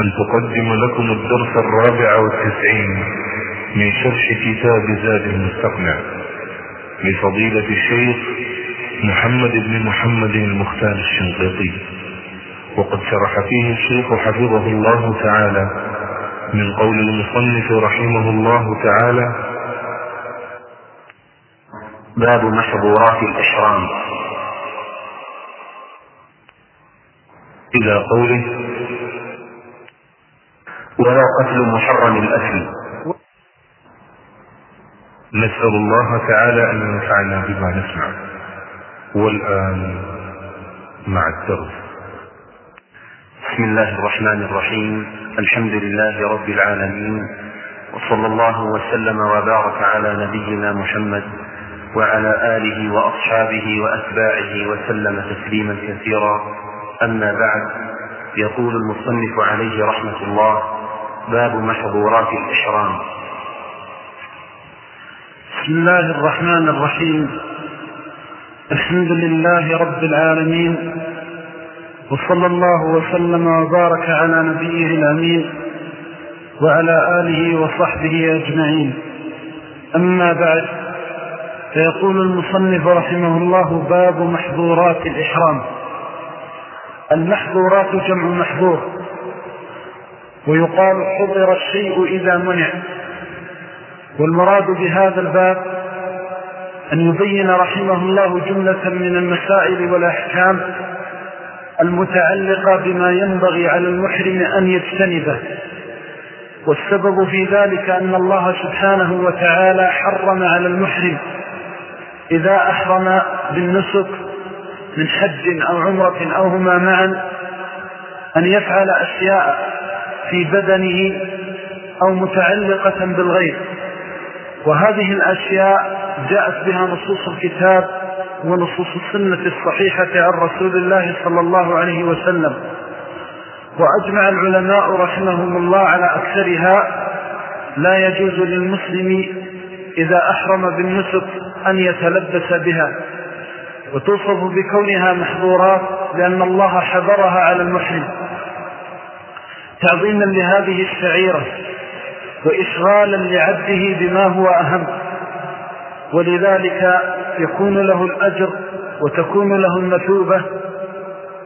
أن تقدم لكم الدرس الرابع والتسعين من شرح كتاب زاد المستقنع لفضيلة الشيخ محمد بن محمد المختار الشنقيطي. وقد شرح فيه الشيخ حفظه الله تعالى من قول المصنف رحمه الله تعالى باب محظورات الإحرام. إلى قوله ولا قتل محرم الأكل. نسأل الله تعالى أن ينفعنا بما نسمع. والآن مع الدرس. بسم الله الرحمن الرحيم. الحمد لله رب العالمين. وصلى الله وسلم وبارك على نبينا محمد وعلى آله وأصحابه وأتباعه وسلم تسليما كثيرا. أما بعد يقول المصنف عليه رحمة الله باب محظورات الإحرام. بسم الله الرحمن الرحيم. الحمد لله رب العالمين وصلى الله وسلم وبارك على نبيه الأمين وعلى آله وصحبه أجمعين. أما بعد فيقول المصنف رحمه الله باب محظورات الإحرام. المحظورات جمع محظور. ويقال حضر الشيء إذا منع. والمراد بهذا الباب أن يبين رحمه الله جملة من المسائل والأحكام المتعلقة بما ينبغي على المحرم أن يجتنبه. والسبب في ذلك أن الله سبحانه وتعالى حرم على المحرم. إذا أحرم بالنسك من حج أو عمرة أو هما معا أن يفعل أشياء في بدنه أو متعلقة بالغير وهذه الأشياء جاءت بها نصوص الكتاب ونصوص السنة الصحيحة عن رسول الله صلى الله عليه وسلم. وأجمع العلماء رحمهم الله على أكثرها لا يجوز للمسلم إذا أحرم بالنسك أن يتلبس بها. وتوصف بكونها محظورات لأن الله حذرها على المحرم. تعظيما لهذه الشعيرة وإشغالا لعبده بما هو أهم. ولذلك يكون له الأجر وتكون له المثوبة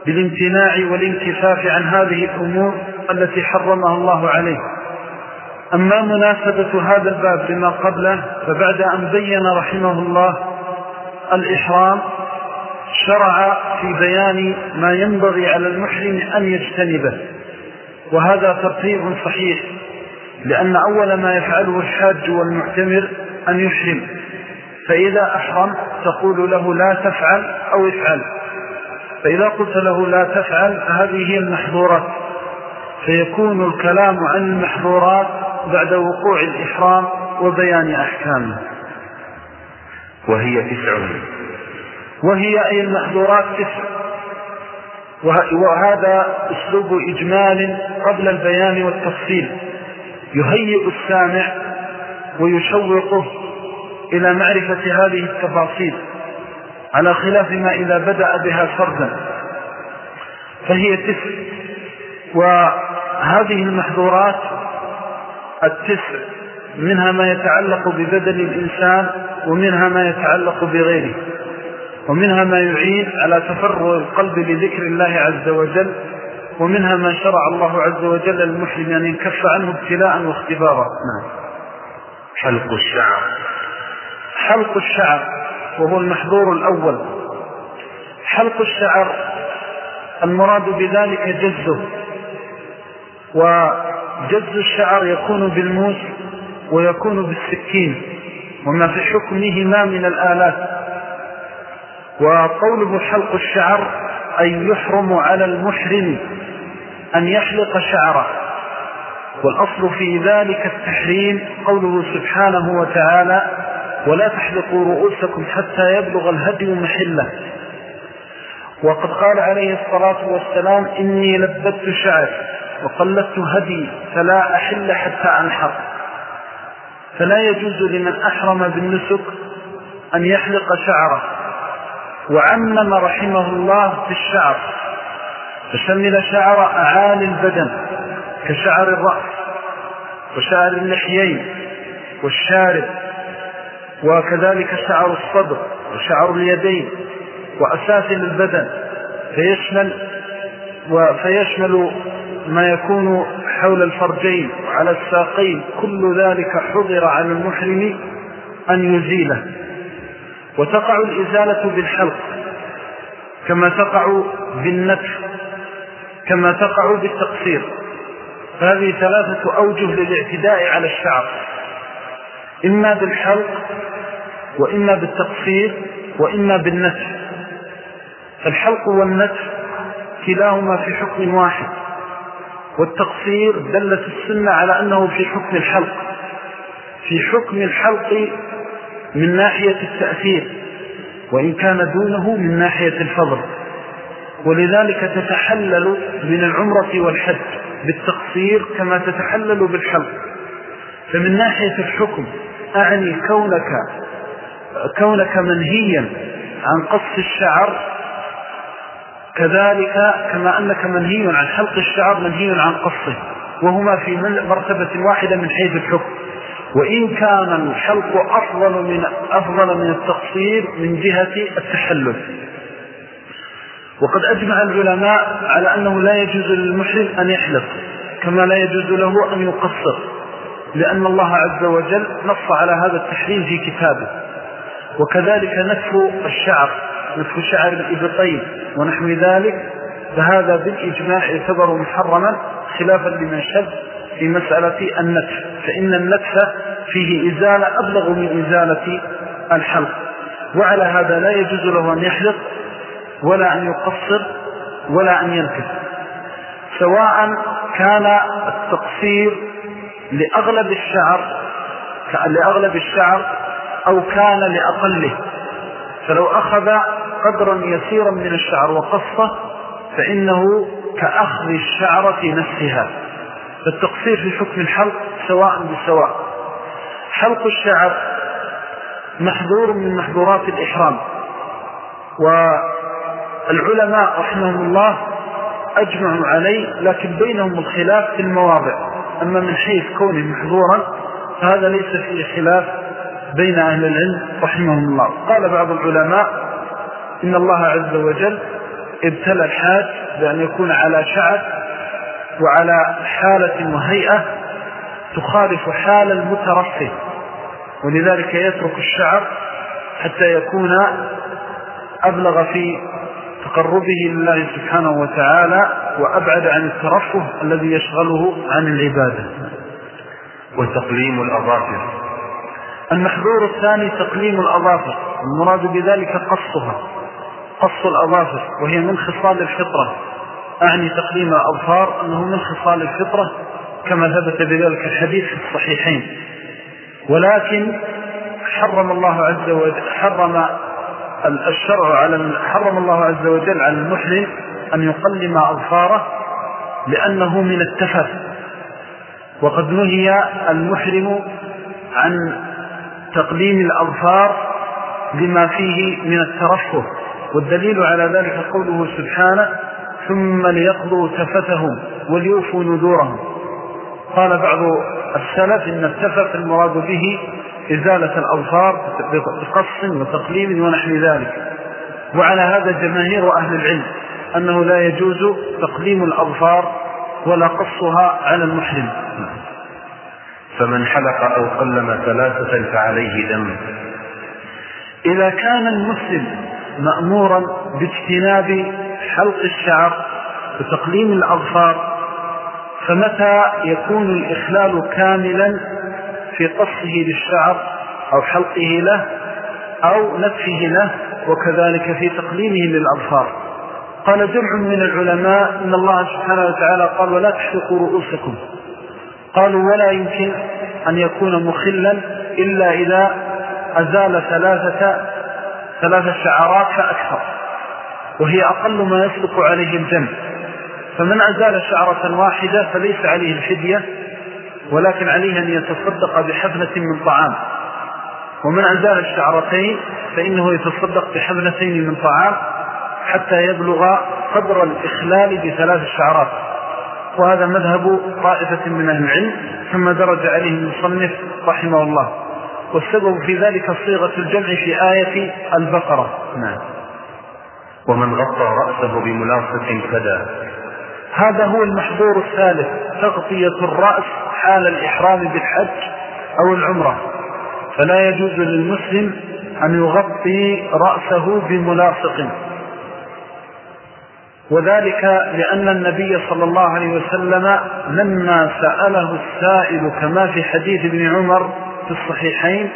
بالامتناع والانكفاف عن هذه الأمور التي حرمها الله عليه. أما مناسبة هذا الباب لما قبله فبعد أن بين رحمه الله الإحرام شرع في بيان ما ينبغي على المحرم أن يجتنبه. وهذا ترتيب صحيح لأن أول ما يفعله الحاج والمعتمر أن يحرم فإذا أحرم تقول له لا تفعل أو افعل فإذا قلت له لا تفعل فهذه هي المحظورات فيكون الكلام عن المحظورات بعد وقوع الإحرام وبيان أحكامه. وهي تسع. وهي أي المحظورات؟ تسع. وهذا أسلوب إجمال قبل البيان والتفصيل. يهيئ السامع ويشوقه إلى معرفة هذه التفاصيل على خلاف ما إذا بدأ بها فردا. فهي تسع وهذه المحظورات التسع منها ما يتعلق ببدن الإنسان ومنها ما يتعلق بغيره. ومنها ما يعين على تفرغ القلب لذكر الله عز وجل ومنها ما شرع الله عز وجل المحرم أن ينكف عنه ابتلاء واختبارا. نعم. حلق الشعر. حلق الشعر وهو المحظور الأول. حلق الشعر المراد بذلك جزه وجز الشعر يكون بالموس ويكون بالسكين وما في حكمه ما من الآلات. وقوله حلق الشعر أي يحرم على المحرم أن يحلق شعره. والأصل في ذلك التحريم قوله سبحانه وتعالى ولا تحلقوا رؤوسكم حتى يبلغ الهدي محله. وقد قال عليه الصلاة والسلام إني لبدت شعر وقلدت هدي فلا أحل حتى أنحر. فلا يجوز لمن أحرم بالنسك أن يحلق شعره. وعمم رحمه الله في الشعر. فشمل شعر أعالي البدن كشعر الرأس وشعر اللحيين والشارب وكذلك شعر الصدر وشعر اليدين وأسافل البدن. فيشمل فيشمل ما يكون حول الفرجين وعلى الساقين. كل ذلك حضر على المحرم أن يزيله. وتقع الإزالة بالحلق كما تقع بالنتف كما تقع بالتقصير. هذه ثلاثة أوجه للاعتداء على الشعر. إما بالحلق وإما بالتقصير وإما بالنتف. الحلق والنتف كلاهما في حكم واحد والتقصير دلت السنة على أنه في حكم الحلق. في حكم الحلق من ناحية التأثير وإن كان دونه من ناحية الفضل. ولذلك تتحلل من العمرة والحج بالتقصير كما تتحلل بالحلق. فمن ناحية الحكم أعني كونك كونك منهيا عن قص الشعر كذلك كما أنك منهي عن حلق الشعر منهي عن قصه. وهما في مرتبة واحدة من حيث الحكم. وإن كان الحلق أفضل من, أفضل من التقصير من جهة التحلل وقد أجمع العلماء على أنه لا يجوز للمحرم أن يحلق كما لا يجوز له أن يقصر لأن الله عز وجل نص على هذا التحريم في كتابه. وكذلك نتف الشعر نتف شعر الإبطين ونحو ذلك فهذا بالإجماع يعتبر محرما خلافا لمن شد في مسألة النتف فإن النتف فيه إزالة أبلغ من إزالة الحلق. وعلى هذا لا يجوز له أن يحلق ولا أن يقصر ولا أن ينكف سواء كان التقصير لأغلب الشعر لأغلب الشعر أو كان لأقله. فلو أخذ قدرا يسيرا من الشعر وقصه فإنه كأخذ الشعرة نفسها. فالتقصير في حكم الحلق سواء بسواء حلق الشعر محظور من محظورات الإحرام. والعلماء رحمهم الله أجمعوا عليه لكن بينهم الخلاف في المواضع. أما من حيث كونه محظورا فهذا ليس فيه خلاف بين أهل العلم رحمهم الله. قال بعض العلماء إن الله عز وجل ابتلى الحاج بأن يكون على شعر وعلى حالة وهيئة تخالف حال المترفه ولذلك يترك الشعر حتى يكون أبلغ في تقربه لله سبحانه وتعالى وأبعد عن الترفه الذي يشغله عن العبادة. وتقليم الأظافر. المحظور الثاني تقليم الأظافر المراد بذلك قصها قص الأظافر وهي من خصال الفطرة. أعني تقليم الأظفار أنه من خصال الفطرة كما ثبت بذلك الحديث في الصحيحين. ولكن حرم الله عز وجل حرم الشرع على حرم الله عز وجل على المحرم أن يقلم أظفاره لأنه من التفت وقد نهي المحرم عن تقليم الأظفار لما فيه من الترفه. والدليل على ذلك قوله سبحانه ثم ليقضوا تفتهم وليوفوا نذورهم. قال بعض السلف إن التفت المراد به إزالة الأظفار بقص وتقليم ونحو ذلك. وعلى هذا جماهير أهل العلم أنه لا يجوز تقليم الأظفار ولا قصها على المحرم. فمن حلق أو قلم ثلاثة فعليه دم إذا كان المسلم مأمورا باجتناب حلق الشعر وتقليم الأظفار فمتى يكون الإخلال كاملا في قصه للشعر أو حلقه له أو نفه له وكذلك في تقليمه للأظفار؟ قال جمع من العلماء إن الله سبحانه وتعالى قال ولا تحلقوا رؤوسكم قالوا ولا يمكن أن يكون مخلا إلا إذا أزال ثلاثة ثلاثة شعرات فأكثر وهي أقل ما يصدق عليه الجنب فمن أزال شعرة واحدة فليس عليه الفدية ولكن عليه أن يتصدق بحفنة من طعام. ومن أزال الشعرتين فإنه يتصدق بحفنتين من طعام حتى يبلغ قدر الإخلال بثلاث شعرات وهذا مذهب طائفة من العلم ثم درج عليه المصنف رحمه الله. والسبب في ذلك صيغة الجمع في آية البقرة. نعم. ومن غطى رأسه بملاصق فدا هذا هو المحظور الثالث تغطية الرأس حال الإحرام بالحج أو العمرة. فلا يجوز للمسلم أن يغطي رأسه بملاصق. وذلك لأن النبي صلى الله عليه وسلم لما سأله السائل كما في حديث ابن عمر في الصحيحين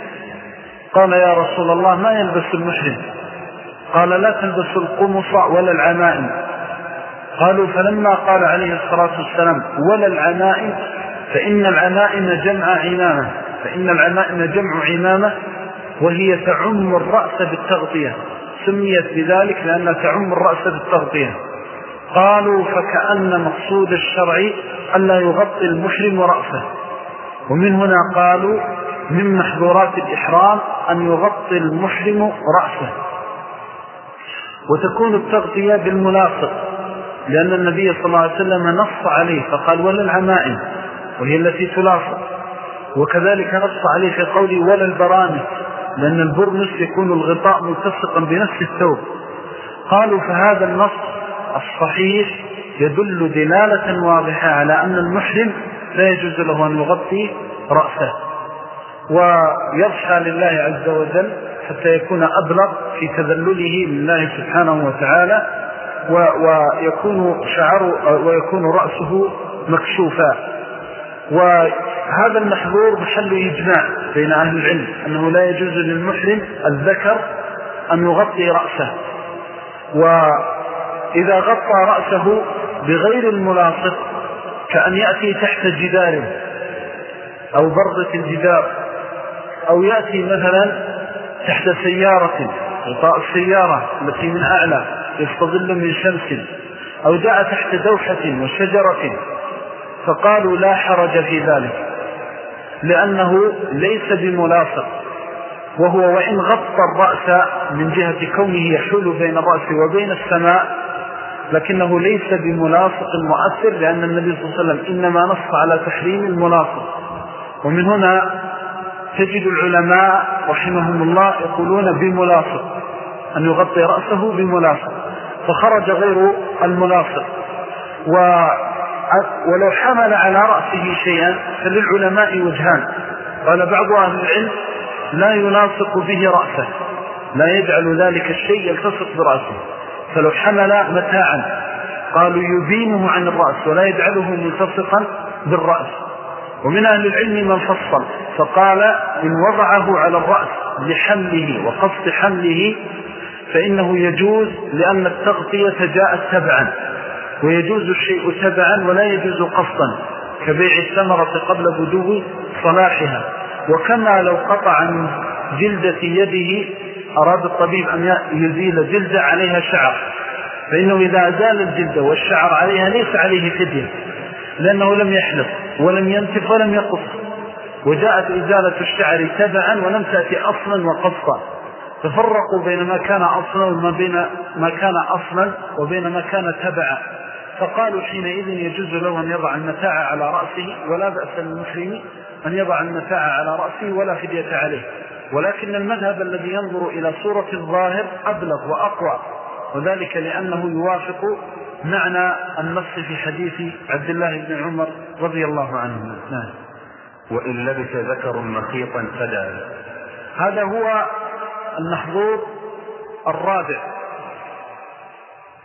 قال يا رسول الله ما يلبس المحرم قال لا تلبس القمص ولا العمائم. قالوا فلما قال عليه الصلاة والسلام ولا العمائم فإن العمائم جمع عمامة فإن العمائم جمع عمامة وهي تعم الرأس بالتغطية. سميت بذلك لأنها تعم الرأس بالتغطية. قالوا فكأن مقصود الشرع ألا يغطي المحرم رأسه. ومن هنا قالوا من محظورات الإحرام أن يغطي المحرم رأسه. وتكون التغطية بالملاصق لأن النبي صلى الله عليه وسلم نص عليه فقال ولا العمائم وهي التي تلاصق. وكذلك نص عليه في قوله ولا البرامج لأن البرنس يكون الغطاء ملتصقا بنفس الثوب. قالوا فهذا النص الصحيح يدل دلالة واضحة على أن المحرم لا يجوز له أن يغطي رأسه ويرشى لله عز وجل حتى يكون أبلغ في تذلله لله سبحانه وتعالى ويكون شعر ويكون رأسه مكشوفا. وهذا المحظور محل إجماع بين أهل العلم أنه لا يجوز للمحرم الذكر أن يغطي رأسه. وإذا غطى رأسه بغير الملاصق كأن يأتي تحت جدار أو برضة الجدار أو يأتي مثلا تحت سيارة غطاء السيارة التي من أعلى يستظل من شمس أو جاء تحت دوحة وشجرة فقالوا لا حرج في ذلك لأنه ليس بملاصق وهو وإن غطى الرأس من جهة كونه يحول بين الرأس وبين السماء لكنه ليس بملاصق مؤثر لأن النبي صلى الله عليه وسلم إنما نص على تحريم الملاصق. ومن هنا تجد العلماء رحمهم الله يقولون بملاصق أن يغطي رأسه بملاصق فخرج غير الملاصق. ولو حمل على رأسه شيئا فللعلماء وجهان. قال بعض أهل العلم لا يلاصق به رأسه لا يجعل ذلك الشيء يلتصق برأسه. فلو حمل متاعا قالوا يبينه عن الرأس ولا يجعله ملتصقا بالرأس. ومن أهل العلم من فصل فقال إن وضعه على الرأس لحمله وقصد حمله فإنه يجوز لأن التغطية جاءت تبعا ويجوز الشيء تبعا ولا يجوز قصدا كبيع الثمرة قبل بدو صلاحها. وكما لو قطع من جلدة يده أراد الطبيب أن يزيل جلدة عليها شعر فإنه إذا أزال الجلدة والشعر عليها ليس عليه فدية لأنه لم يحلق. ولم ينتف ولم يقص وجاءت إزالة الشعر تبعا ولم تأتي أصلا وقصا تفرقوا بين ما كان أصلا وما بين ما كان أصلا وبين ما كان تبعا. فقالوا حينئذ يجوز له أن يضع المتاع على رأسه ولا بأس للمسلم أن يضع المتاع على رأسه ولا فدية عليه. ولكن المذهب الذي ينظر إلى صورة الظاهر أبلغ وأقوى. وذلك لأنه يوافق معنى النص في حديث عبد الله بن عمر رضي الله عنه. نعم. وإن لبس ذكر مخيطا فدا. هذا هو المحظور الرابع.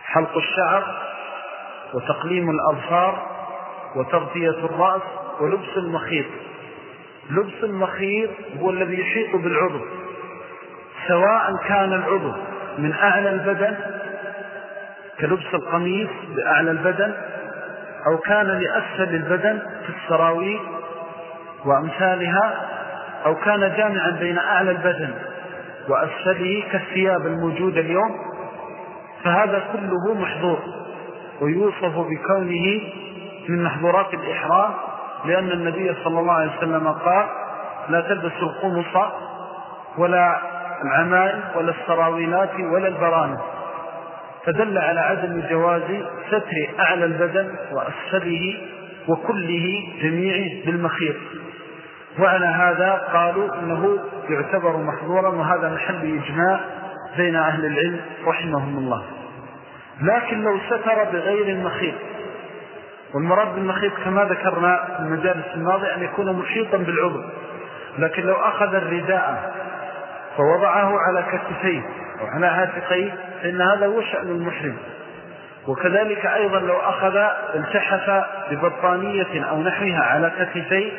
حلق الشعر وتقليم الأظفار وتغطية الرأس ولبس المخيط. لبس المخيط هو الذي يحيط بالعضو. سواء كان العضو من أعلى البدن كلبس القميص بأعلى البدن أو كان لأسفل البدن في السراويل وأمثالها أو كان جامعا بين أعلى البدن وأسفله كالثياب الموجودة اليوم فهذا كله محظور ويوصف بكونه من محظورات الإحرام لأن النبي صلى الله عليه وسلم قال لا تلبس القمص ولا العمائم ولا السراويلات ولا البرانة. فدل على عدم جواز ستر أعلى البدن وأسفله وكله جميعه بالمخيط. وعلى هذا قالوا إنه يعتبر محظورا وهذا محل إجماع بين أهل العلم رحمهم الله. لكن لو ستر بغير المخيط والمراد بالمخيط كما ذكرنا في المجالس الماضي أن يكون محيطا بالعضو لكن لو أخذ الرداء فوضعه على كتفيه أو على عاتقيه فإن هذا هو شأن المحرم. وكذلك أيضا لو أخذ التحف ببطانية أو نحوها على كتفيه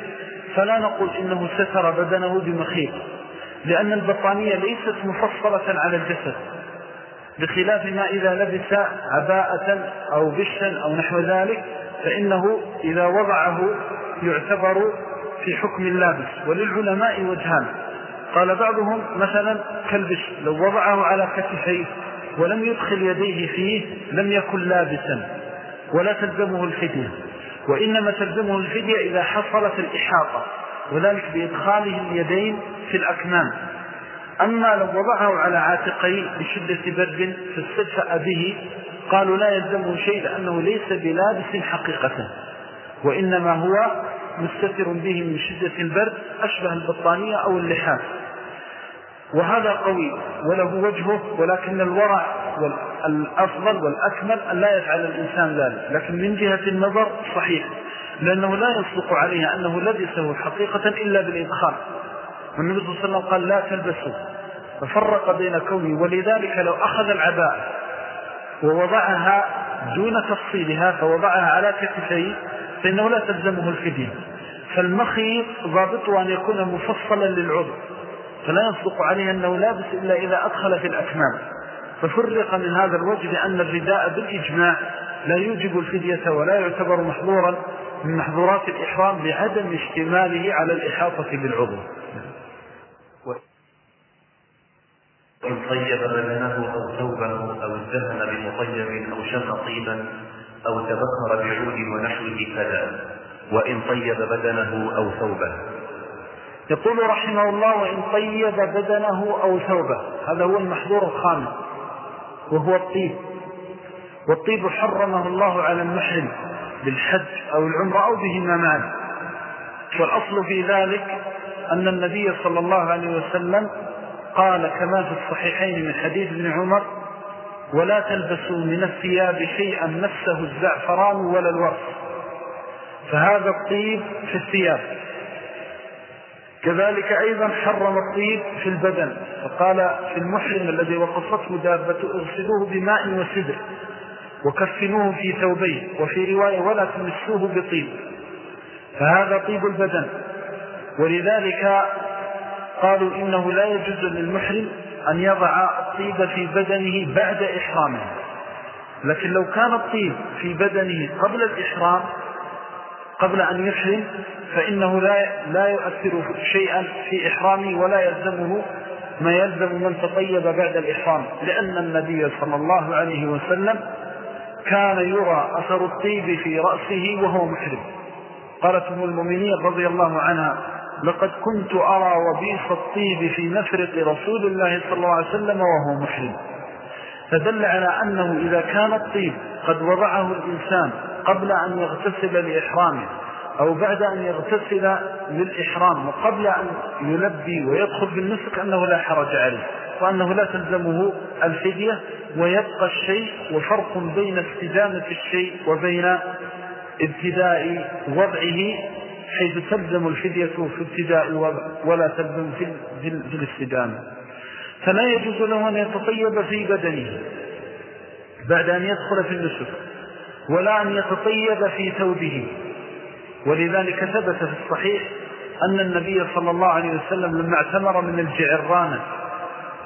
فلا نقول إنه ستر بدنه بمخيط لأن البطانية ليست مفصلة على الجسد بخلاف ما إذا لبس عباءة أو بشا أو نحو ذلك فإنه إذا وضعه يعتبر في حكم اللابس. وللعلماء وجهان. قال بعضهم مثلا كالبش لو وضعه على كتفيه ولم يدخل يديه فيه لم يكن لابسا ولا تلزمه الفدية وإنما تلزمه الفدية إذا حصلت الإحاطة وذلك بإدخاله اليدين في الأكمام. أما لو وضعه على عاتقيه لشدة برد فاستدفأ به قالوا لا يلزمه شيء لأنه ليس بلابس حقيقة وإنما هو مستتر به من شدة البرد أشبه البطانية أو اللحاف وهذا قوي وله وجهه ولكن الورع والأفضل والأكمل أن لا يفعل الإنسان ذلك. لكن من جهة النظر صحيح لأنه لا يصدق عليه أنه لبسه حقيقة إلا بالإدخال. والنبي صلى الله عليه وسلم قال لا تلبسه ففرق بين كونه ولذلك لو أخذ العباء ووضعها دون تفصيلها فوضعها على كتفيه فإنه لا تلزمه الفدية. فالمخيط ضابطه أن يكون مفصلا للعضو. فلا يصدق عليه أنه لابس إلا إذا أدخل في الأكمام. ففرق من هذا الوجه بأن الرداء بالإجماع لا يوجب الفدية ولا يعتبر محظورا من محظورات الإحرام بعدم اشتماله على الإحاطة بالعضو. وإن طيب بدنه أو ثوبه أو ازدهن بمطيب أو شم طيبا أو تبخر بعود ونحوه كذا. وإن طيب بدنه أو ثوبه. يقول رحمه الله وإن طيب بدنه أو ثوبه. هذا هو المحظور الخامس وهو الطيب. والطيب حرمه الله على المحرم بالحج أو العمر أو بهما معا والأصل في ذلك أن النبي صلى الله عليه وسلم قال كما في الصحيحين من حديث ابن عمر ولا تلبسوا من الثياب شيئا مسه الزعفران ولا الورق. فهذا الطيب في الثياب. كذلك أيضا حرم الطيب في البدن فقال في المحرم الذي وقفته دابة اغسلوه بماء وسدر وكفنوه في ثوبين وفي رواية ولا تمسوه بطيب فهذا طيب البدن. ولذلك قالوا إنه لا يجوز للمحرم أن يضع الطيب في بدنه بعد إحرامه. لكن لو كان الطيب في بدنه قبل الإحرام قبل أن يحرم فإنه لا لا يؤثر شيئا في إحرامه ولا يلزمه ما يلزم من تطيب بعد الإحرام لأن النبي صلى الله عليه وسلم كان يرى أثر الطيب في رأسه وهو محرم قالت أم المؤمنين رضي الله عنها لقد كنت أرى وبيص الطيب في نفرق رسول الله صلى الله عليه وسلم وهو محرم فدل على أنه إذا كان الطيب قد وضعه الإنسان قبل أن يغتسل لإحرامه أو بعد أن يغتسل للإحرام وقبل أن يلبي ويدخل بالنسك أنه لا حرج عليه وأنه لا تلزمه الفدية ويبقى الشيء وفرق بين استدامة الشيء وبين ابتداء وضعه حيث تلزم الفدية في ابتداء الوضع ولا تلزم في الاستدامة. فلا يجوز له أن يتطيب في بدنه. بعد أن يدخل في النسك ولا أن يتطيب في ثوبه. ولذلك ثبت في الصحيح أن النبي صلى الله عليه وسلم لما اعتمر من الجعرانة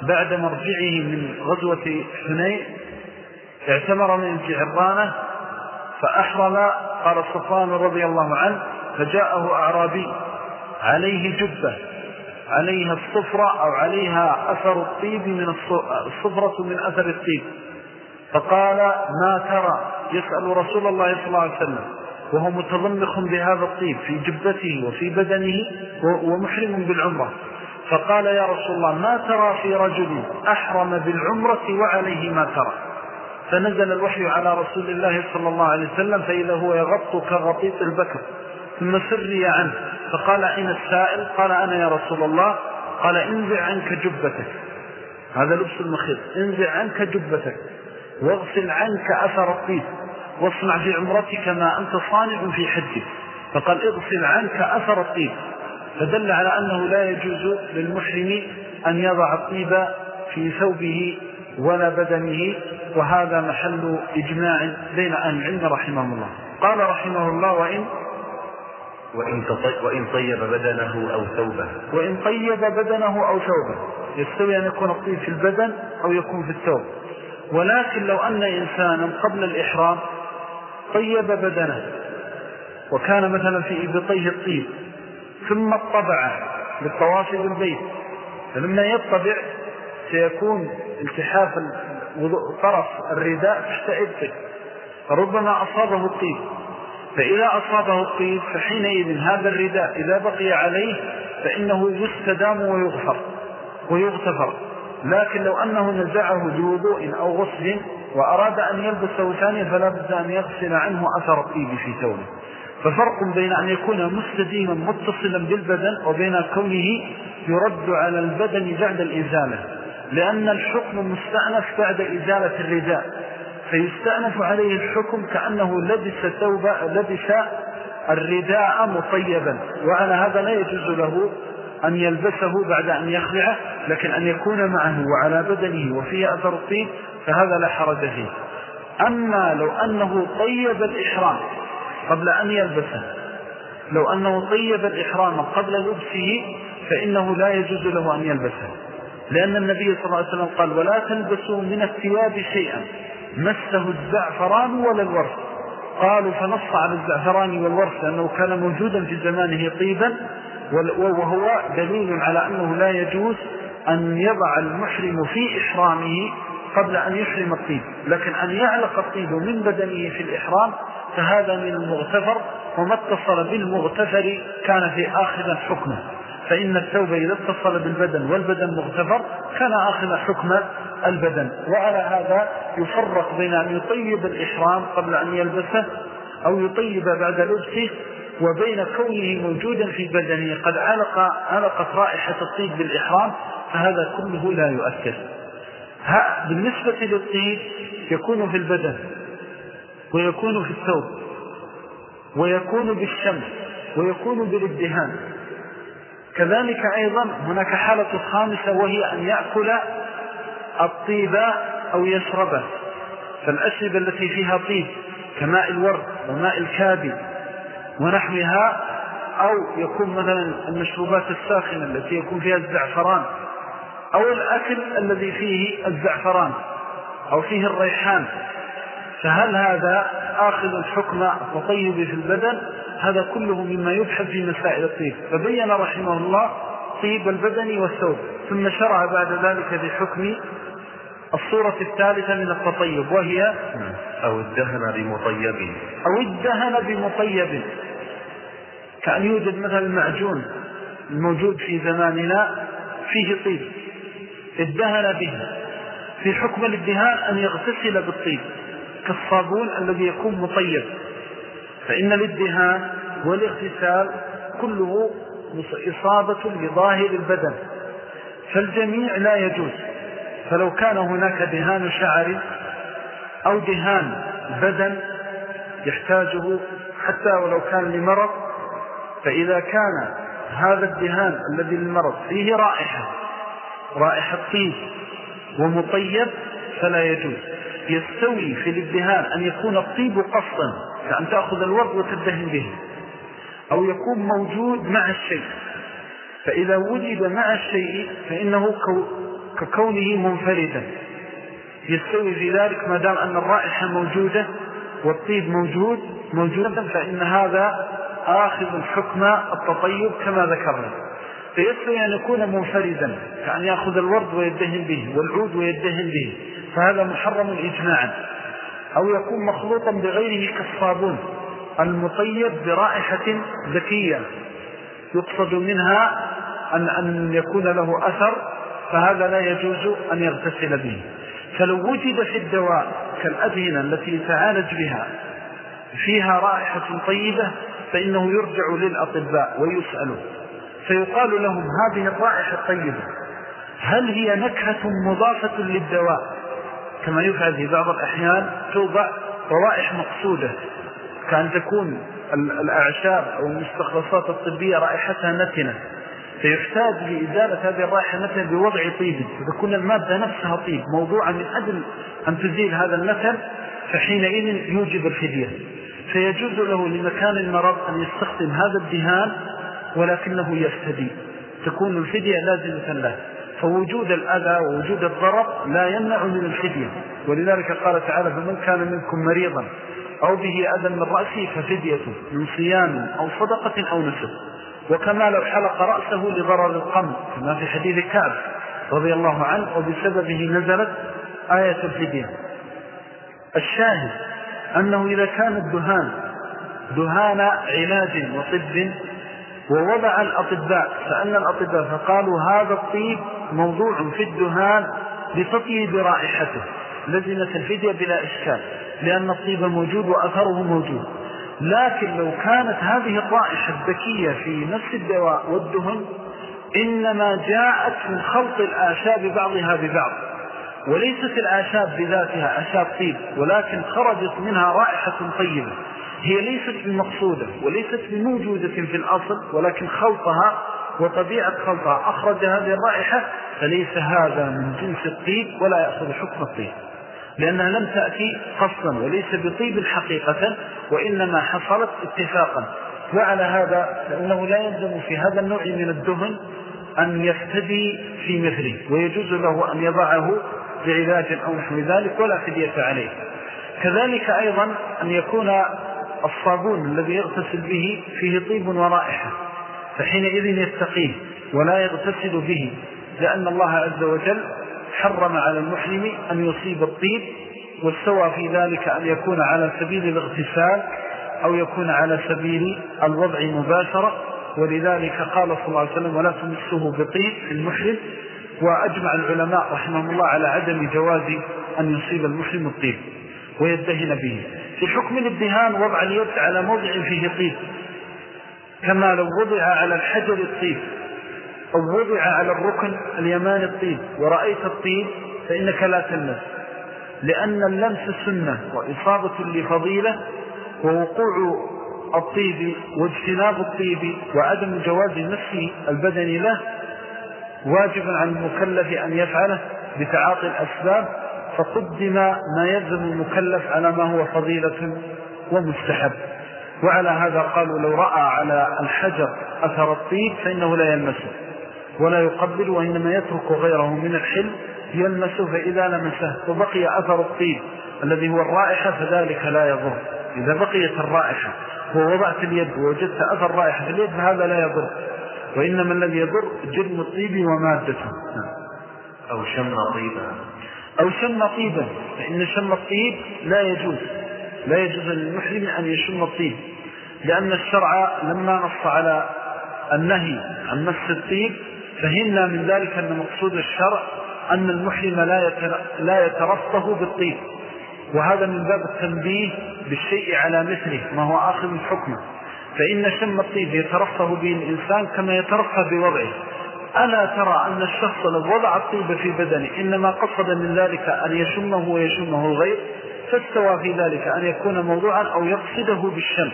بعد مرجعه من غزوة حنين اعتمر من الجعرانة فأحرم قال صفان رضي الله عنه فجاءه أعرابي عليه جبة عليها الصفرة أو عليها أثر الطيب من الصفرة من أثر الطيب. فقال ما ترى؟ يسأل رسول الله صلى الله عليه وسلم. وهو متضمخ بهذا الطيب في جبته وفي بدنه ومحرم بالعمرة. فقال يا رسول الله ما ترى في رجل أحرم بالعمرة وعليه ما ترى؟ فنزل الوحي على رسول الله صلى الله عليه وسلم فإذا هو يغط كغطيط البكر. ثم سري عنه. فقال أين السائل؟ قال أنا يا رسول الله. قال انزع عنك جبتك. هذا لبس المخيط. انزع عنك جبتك. واغسل عنك أثر الطيب واصنع في عمرتك ما أنت صانع في حجك فقال اغسل عنك أثر الطيب. فدل على أنه لا يجوز للمحرم أن يضع الطيب في ثوبه ولا بدنه وهذا محل إجماع بين أهل العلم رحمه الله. قال رحمه الله وإن وإن, وإن طيب بدنه أو ثوبه. وإن طيب بدنه أو ثوبه. يستوي أن يكون الطيب في البدن أو يكون في الثوب. ولكن لو أن إنسانا قبل الإحرام طيب بدنه وكان مثلا في إبطيه الطيب ثم اطبع للطواف بالبيت فلما يطبع سيكون التحاف طرف الرداء تحت إبطه فربما أصابه الطيب. فإذا أصابه الطيب فحينئذ هذا الرداء إذا بقي عليه فإنه يستدام ويغفر ويغتفر. لكن لو أنه نزعه بوضوء أو غسل وأراد أن يلبسه ثانيا فلا بد أن يغسل عنه أثر الطيب في ثوبه. ففرق بين أن يكون مستديما متصلا بالبدن وبين كونه يرد على البدن بعد الإزالة لأن الحكم مستأنف بعد إزالة الرداء فيستأنف عليه الحكم كأنه لبس لبس الرداء مطيبا وعلى هذا لا يجوز له أن يلبسه بعد أن يخلعه لكن أن يكون معه وعلى بدنه وفيه أثر الطيب فهذا لا حرج فيه. أما لو أنه طيب الإحرام قبل أن يلبسه لو أنه طيب الإحرام قبل لبسه فإنه لا يجوز له أن يلبسه. لأن النبي صلى الله عليه وسلم قال ولا تلبسوا من الثياب شيئا مسه الزعفران ولا الورث. قالوا فنص على الزعفران والورث لأنه كان موجودا في زمانه طيبا وهو دليل على أنه لا يجوز أن يضع المحرم في إحرامه قبل أن يحرم الطيب. لكن أن يعلق الطيب من بدنه في الإحرام فهذا من المغتفر وما اتصل بالمغتفر كان في آخر حكمه. فإن الثوب إذا اتصل بالبدن والبدن مغتفر كان آخر حكم البدن. وعلى هذا يفرق بين أن يطيب الإحرام قبل أن يلبسه أو يطيب بعد لبسه وبين كونه موجودا في بدنه قد علق علقت رائحة الطيب بالإحرام فهذا كله لا يؤثر. بالنسبة للطيب يكون في البدن ويكون في الثوب ويكون بالشمس ويكون بالادهان كذلك أيضا هناك حالة خامسة وهي أن يأكل الطيب أو يشربه. فالأشربة التي فيها طيب كماء الورد وماء الكابي ونحوها أو يكون مثلا المشروبات الساخنة التي يكون فيها الزعفران أو الأكل الذي فيه الزعفران أو فيه الريحان. فهل هذا آخذ الحكم وطيب في البدن؟ هذا كله مما يبحث في مسائل الطيب. فبين رحمه الله طيب البدن والثوب ثم شرع بعد ذلك بحكم الصورة الثالثة من التطيب وهي أو الدهن بمطيب أو الدهن بمطيب. كأن يوجد مثلا المعجون الموجود في زماننا فيه طيب الدهن به في حكم الادهان أن يغتسل بالطيب كالصابون الذي يكون مطيب. فإن الادهان والاغتسال كله إصابة لظاهر البدن. فالجميع لا يجوز. فلو كان هناك دهان شعر أو دهان بدن يحتاجه حتى ولو كان لمرض فإذا كان هذا الدهان الذي للمرض فيه رائحة رائحة طيب ومطيب فلا يجوز. يستوي في الادهان أن يكون الطيب قصدا كأن تأخذ الورد وتدهن به أو يكون موجود مع الشيء. فإذا وجد مع الشيء فإنه ككونه منفردا. يستوي في ذلك ما دام أن الرائحة موجودة والطيب موجود موجودا فإن هذا آخذ الحكم التطيب كما ذكرنا. فيستوي أن يكون منفردا كأن يأخذ الورد ويدهن به والعود ويدهن به فهذا محرم إجماعا. أو يكون مخلوطا بغيره كالصابون المطيب برائحة ذكية. يقصد منها أن, أن يكون له أثر فهذا لا يجوز أن يغتسل به. فلو وجد في الدواء تلك الأدهنة التي يتعالج بها فيها رائحة طيبة فإنه يرجع للأطباء ويسأله. فيقال لهم هذه الرائحة الطيبة هل هي نكهة مضافة للدواء؟ كما يفعل في بعض الأحيان توضع روائح مقصودة. كان تكون الأعشاب أو المستخلصات الطبية رائحتها نتنة. فيحتاج لإزالة هذه الرائحة نتن بوضع طيب. فتكون المادة نفسها طيب موضوعة من أجل أن تزيل هذا النتن فحينئذ يوجب الفدية. فيجوز له لمكان المرض أن يستخدم هذا الدهان ولكنه يفتدي. تكون الفدية لازمة له. فوجود الأذى ووجود الضرر لا يمنع من الفدية. ولذلك قال تعالى فمن كان منكم مريضا أو به أذى من رأسه ففدية من صيام أو صدقة أو نسل وكما لو حلق رأسه لضرر القمر كما في حديث كعب رضي الله عنه وبسببه نزلت آية الفدية. الشاهد أنه إذا كان الدهان دهان علاج وطب ووضع الأطباء سألنا الأطباء فقالوا هذا الطيب موضوع في الدهان لتطيب رائحته. لزمة الفدية بلا إشكال لأن الطيب موجود وأثره موجود. لكن لو كانت هذه الرائحة الذكية في نفس الدواء والدهن إنما جاءت من خلط الآشاب بعضها ببعض. وليست الآشاب بذاتها أشاب طيب ولكن خرجت منها رائحة طيبة. هي ليست بالمقصودة وليست بموجودة في الأصل ولكن خلطها وطبيعة خلطها. أخرج هذه الرائحة فليس هذا من جنس الطيب ولا يأخذ حكم الطيب. لأنها لم تأتي قصدا وليس بطيب حقيقة وإنما حصلت اتفاقا. وعلى هذا فإنه لا يلزم في هذا النوع من الدهن أن يفتدي في مثله ويجوز له أن يضعه بعلاج أو نحو ذلك ولا فدية عليه. كذلك أيضا أن يكون الصابون الذي يغتسل به فيه طيب ورائحة فحينئذ يتقيه ولا يغتسل به لأن الله عز وجل حرم على المحرم أن يصيب الطيب واستوى في ذلك أن يكون على سبيل الاغتسال أو يكون على سبيل الوضع مباشرة. ولذلك قال صلى الله عليه وسلم ولا تمسه بطيب المحرم وأجمع العلماء رحمهم الله على عدم جواز أن يصيب المحرم الطيب ويدهن به. في حكم الادهان وضع اليد على موضع فيه طيب. كما لو وضع على الحجر الطيب أو وضع على الركن اليمان الطيب ورأيت الطيب فإنك لا تلمس. لأن اللمس سنة وإصابة لفضيلة ووقوع الطيب واجتناب الطيب وعدم جواز نفسه البدني له واجب عن المكلف أن يفعله بتعاطي الأسباب فقدم ما يلزم المكلف على ما هو فضيلة ومستحب. وعلى هذا قالوا لو رأى على الحجر أثر الطيب فإنه لا يلمسه ولا يقبل وإنما يترك غيره من الحل يلمسه فإذا لمسه وبقي أثر الطيب الذي هو الرائحة فذلك لا يضر. إذا بقيت الرائحة ووضعت اليد ووجدت أثر رائحة في اليد فهذا لا يضر. وإنما الذي يضر جرم الطيب ومادته. أو شم طيبا أو شم طيبا فإن شم الطيب لا يجوز. لا يجوز للمحرم أن يشم الطيب. لأن الشرع لما نص على النهي عن مس الطيب فهمنا من ذلك أن مقصود الشرع أن المحرم لا يترفه بالطيب. وهذا من باب التنبيه بالشيء على مثله ما هو آخر من حكمه. فإن شم الطيب يترفه به الإنسان كما يترفه بوضعه. ألا ترى أن الشخص لو وضع الطيب في بدنه إنما قصد من ذلك أن يشمه ويشمه الغير فاستوى في ذلك أن يكون موضوعا أو يقصده بالشم.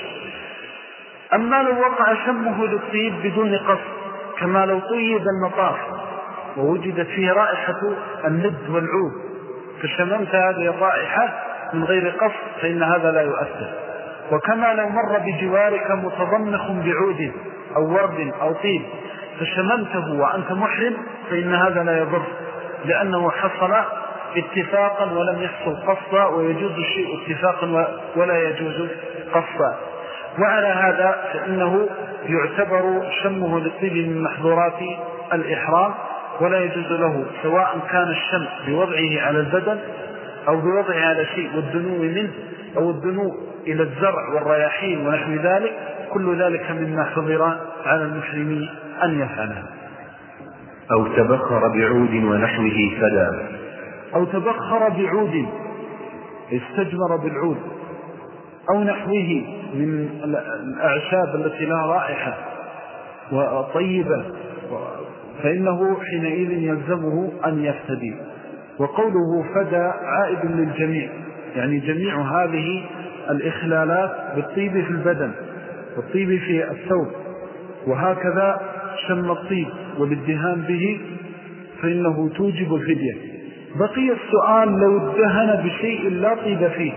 أما لو وقع شمه للطيب بدون قصد كما لو طيب المطاف ووجدت فيه رائحة الند والعود فشممت هذه الرائحة من غير قصد فإن هذا لا يؤثر. وكما لو مر بجوارك متضمخ بعود أو ورد أو طيب فشممته وأنت محرم فإن هذا لا يضر لأنه حصل اتفاقا ولم يحصل قصدا ويجوز الشيء اتفاقا ولا يجوز قصدا. وعلى هذا فإنه يعتبر شمه للطيب من محظورات الإحرام ولا يجوز له سواء كان الشم بوضعه على البدن أو بوضعه على شيء والدنو منه أو الدنو إلى الزرع والرياحين ونحو ذلك كل ذلك مما حضر على المحرمين أن يفعله. أو تبخر بعود ونحوه فلا أو تبخر بعود استجمر بالعود أو نحوه من الأعشاب التي لها رائحة وطيبة فإنه حينئذ يلزمه أن يفتدي. وقوله فدى عائد للجميع يعني جميع هذه الإخلالات بالطيب في البدن والطيب في الثوب وهكذا شم الطيب والإدهان به فإنه توجب الفدية. بقي السؤال لو ادهن بشيء لا طيب فيه